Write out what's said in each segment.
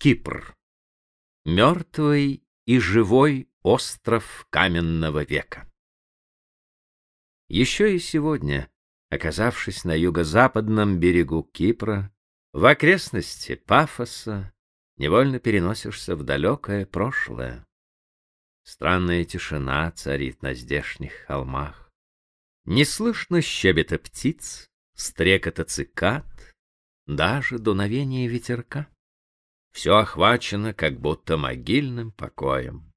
Кипр. Мертвый и живой остров каменного века. Еще и сегодня, оказавшись на юго-западном берегу Кипра, в окрестности Пафоса, невольно переносишься в далекое прошлое. Странная тишина царит на здешних холмах. Не слышно щебета птиц, стрекота цикад, даже дуновения ветерка. Все охвачено как будто могильным покоем.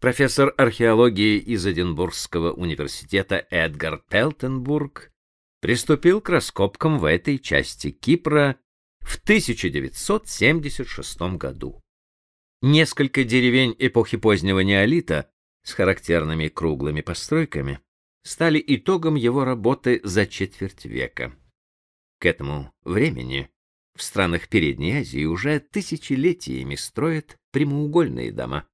Профессор археологии из Эдинбургского университета Эдгар Пелтенбург приступил к раскопкам в этой части Кипра в 1976 году. Несколько деревень эпохи позднего неолита с характерными круглыми постройками стали итогом его работы за четверть века. К этому времени в странах Передней Азии уже тысячелетиями строят прямоугольные дома.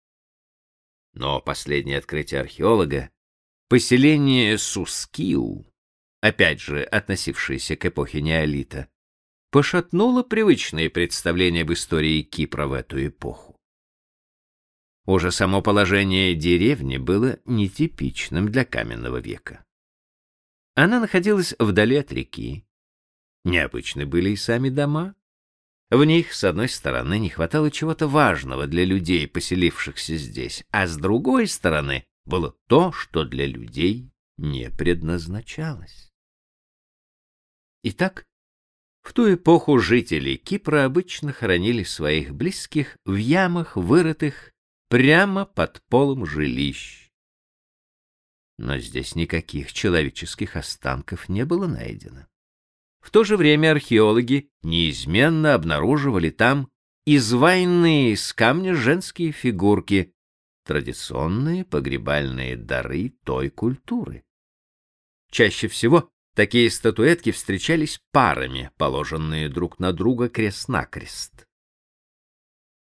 Но последнее открытие археолога — поселение Сускиу, опять же относившееся к эпохе неолита, пошатнуло привычные представления об истории Кипра в эту эпоху. Уже само положение деревни было нетипичным для каменного века. Она находилась вдали от реки, Необычны были и сами дома. В них, с одной стороны, не хватало чего-то важного для людей, поселившихся здесь, а с другой стороны было то, что для людей не предназначалось. Итак, в ту эпоху жители Кипра обычно хоронили своих близких в ямах, вырытых прямо под полом жилищ. Но здесь никаких человеческих останков не было найдено. В то же время археологи неизменно обнаруживали там изваянные из камня женские фигурки, традиционные погребальные дары той культуры. Чаще всего такие статуэтки встречались парами, положенные друг на друга крест-накрест.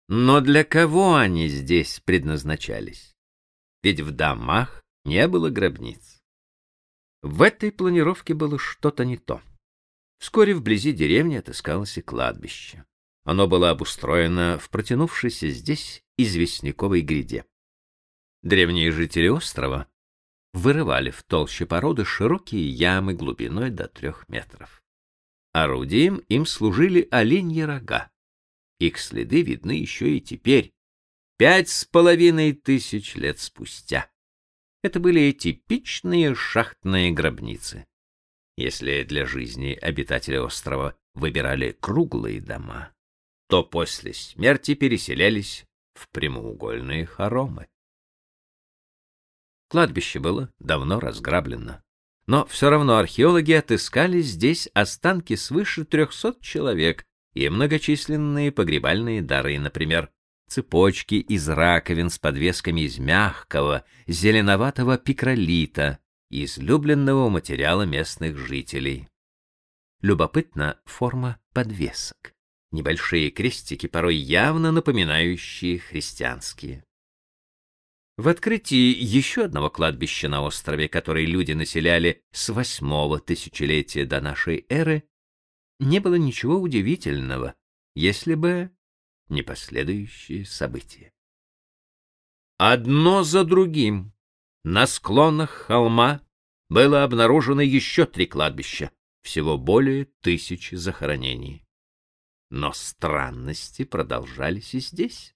Но для кого они здесь предназначались? Ведь в домах не было гробниц. В этой планировке было что-то не то. Вскоре вблизи деревни отыскалось и кладбище. Оно было обустроено в протянувшейся здесь известняковой гряде. Древние жители острова вырывали в толще породы широкие ямы глубиной до трех метров. Орудием им служили оленьи рога. Их следы видны еще и теперь, пять с половиной тысяч лет спустя. Это были типичные шахтные гробницы. Если для жизни обитатели острова выбирали круглые дома, то после смерти переселялись в прямоугольные хоромы. Кладбище было давно разграблено, но все равно археологи отыскали здесь останки свыше трехсот человек и многочисленные погребальные дары, например, цепочки из раковин с подвесками из мягкого, зеленоватого пикролита, излюбленного материала местных жителей. Любопытна форма подвесок. Небольшие крестики, порой явно напоминающие христианские. В открытии еще одного кладбища на острове, который люди населяли с восьмого тысячелетия до нашей эры, не было ничего удивительного, если бы не последующие события. Одно за другим на склонах холма было обнаружено еще три кладбища, всего более тысячи захоронений. Но странности продолжались и здесь.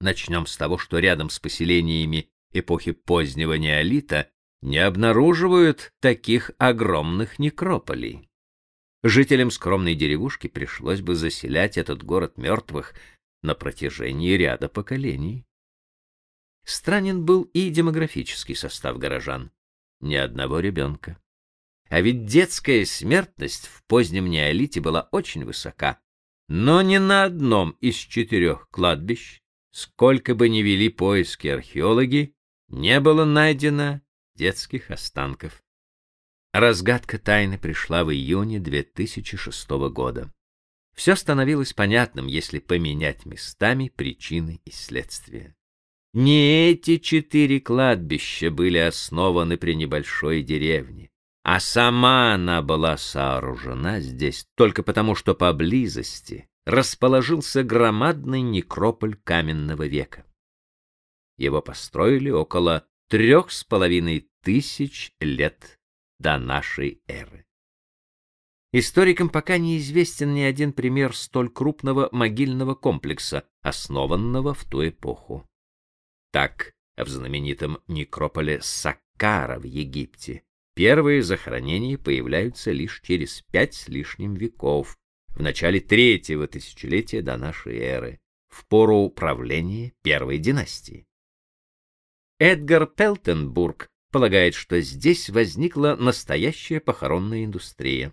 Начнем с того, что рядом с поселениями эпохи позднего неолита не обнаруживают таких огромных некрополей. Жителям скромной деревушки пришлось бы заселять этот город мертвых на протяжении ряда поколений. Странен был и демографический состав горожан. Ни одного ребенка. А ведь детская смертность в позднем неолите была очень высока. Но ни на одном из четырех кладбищ, сколько бы ни вели поиски археологи, не было найдено детских останков. Разгадка тайны пришла в июне 2006 года. Все становилось понятным, если поменять местами причины и следствия. Не эти четыре кладбища были основаны при небольшой деревне, а сама она была сооружена здесь только потому, что поблизости, расположился громадный некрополь каменного века. Его построили около трех с половиной тысяч лет до нашей эры. Историкам пока неизвестен ни один пример столь крупного могильного комплекса, основанного в ту эпоху. Так, в знаменитом некрополе Саккара в Египте первые захоронения появляются лишь через пять с лишним веков, в начале третьего тысячелетия до нашей эры, в пору правления первой династии. Эдгар Пелтенбург полагает, что здесь возникла настоящая похоронная индустрия.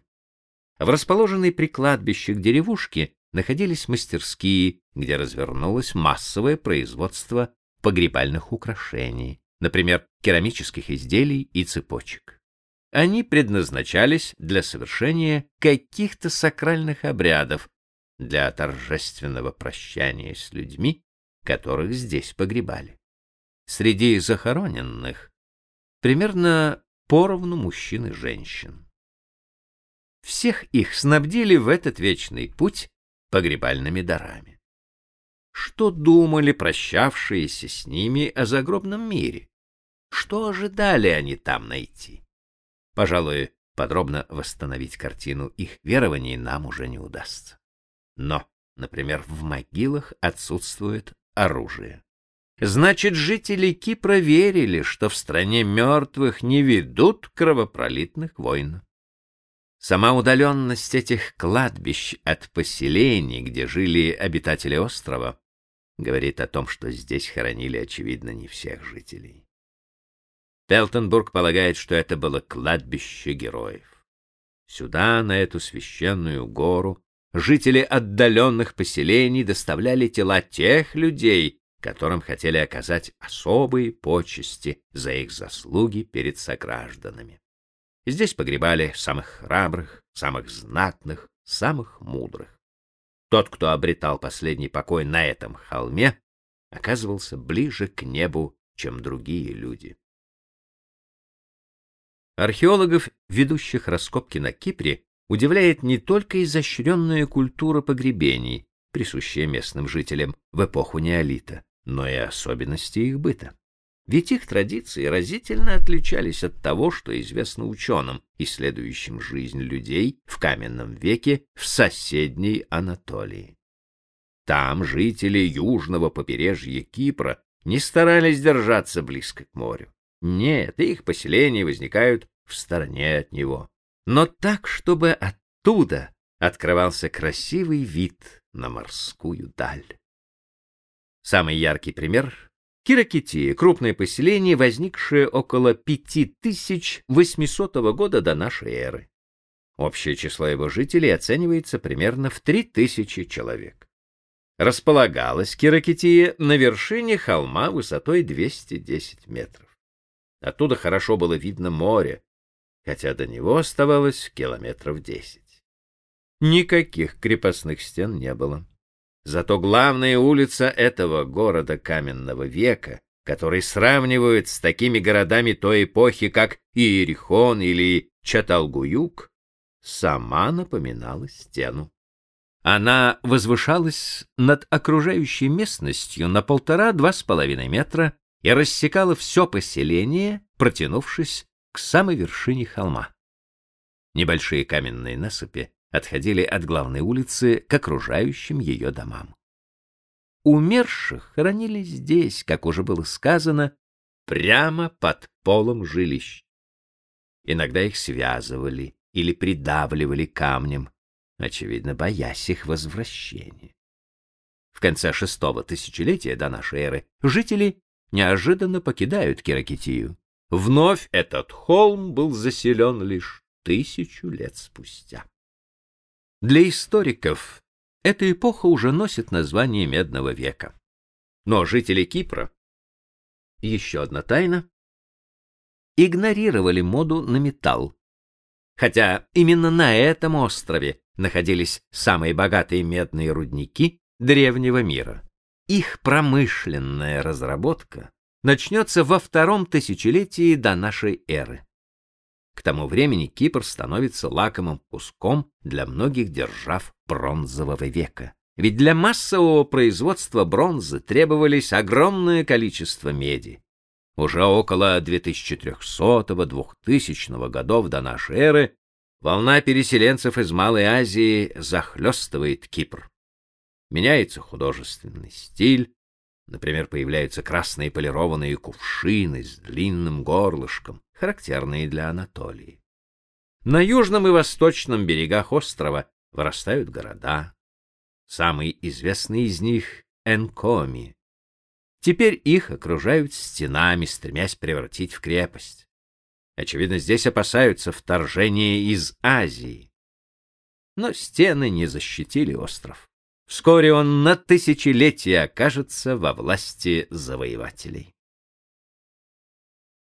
В расположенной при кладбищах деревушке находились мастерские, где развернулось массовое производство погребальных украшений, например, керамических изделий и цепочек. Они предназначались для совершения каких-то сакральных обрядов, для торжественного прощания с людьми, которых здесь погребали. Среди захороненных примерно поровну мужчин и женщин. Всех их снабдили в этот вечный путь погребальными дарами. Что думали прощавшиеся с ними о загробном мире? Что ожидали они там найти? Пожалуй, подробно восстановить картину их верований нам уже не удастся. Но, например, в могилах отсутствует оружие. Значит, жители Кипра верили, что в стране мертвых не ведут кровопролитных войн. Сама удаленность этих кладбищ от поселений, где жили обитатели острова, говорит о том, что здесь хоронили, очевидно, не всех жителей. Пелтенбург полагает, что это было кладбище героев. Сюда, на эту священную гору, жители отдаленных поселений доставляли тела тех людей, которым хотели оказать особые почести за их заслуги перед согражданами. Здесь погребали самых храбрых, самых знатных, самых мудрых. Тот, кто обретал последний покой на этом холме, оказывался ближе к небу, чем другие люди. Археологов, ведущих раскопки на Кипре, удивляет не только изощренная культура погребений, присущая местным жителям в эпоху неолита но и особенности их быта. Ведь их традиции разительно отличались от того, что известно ученым, исследующим жизнь людей в каменном веке в соседней Анатолии. Там жители южного побережья Кипра не старались держаться близко к морю. Нет, их поселения возникают в стороне от него. Но так, чтобы оттуда открывался красивый вид на морскую даль. Самый яркий пример — Киракития, крупное поселение, возникшее около 5800 года до нашей эры. Общее число его жителей оценивается примерно в 3000 человек. Располагалась Киракития на вершине холма высотой 210 метров. Оттуда хорошо было видно море, хотя до него оставалось километров 10. Никаких крепостных стен не было. Зато главная улица этого города каменного века, который сравнивают с такими городами той эпохи, как Иерихон или Чаталгуюк, сама напоминала стену. Она возвышалась над окружающей местностью на полтора-два с половиной метра и рассекала все поселение, протянувшись к самой вершине холма. Небольшие каменные насыпи отходили от главной улицы к окружающим ее домам. Умерших хоронили здесь, как уже было сказано, прямо под полом жилищ. Иногда их связывали или придавливали камнем, очевидно, боясь их возвращения. В конце шестого тысячелетия до нашей эры жители неожиданно покидают Киракитию. Вновь этот холм был заселен лишь тысячу лет спустя. Для историков эта эпоха уже носит название Медного века. Но жители Кипра, еще одна тайна, игнорировали моду на металл. Хотя именно на этом острове находились самые богатые медные рудники древнего мира. Их промышленная разработка начнется во втором тысячелетии до нашей эры. К тому времени Кипр становится лакомым куском для многих держав бронзового века. Ведь для массового производства бронзы требовались огромное количество меди. Уже около 2300-2000 годов до нашей эры волна переселенцев из Малой Азии захлестывает Кипр. Меняется художественный стиль, например, появляются красные полированные кувшины с длинным горлышком, характерные для Анатолии. На южном и восточном берегах острова вырастают города. Самый известный из них — Энкоми. Теперь их окружают стенами, стремясь превратить в крепость. Очевидно, здесь опасаются вторжения из Азии. Но стены не защитили остров. Вскоре он на тысячелетия окажется во власти завоевателей.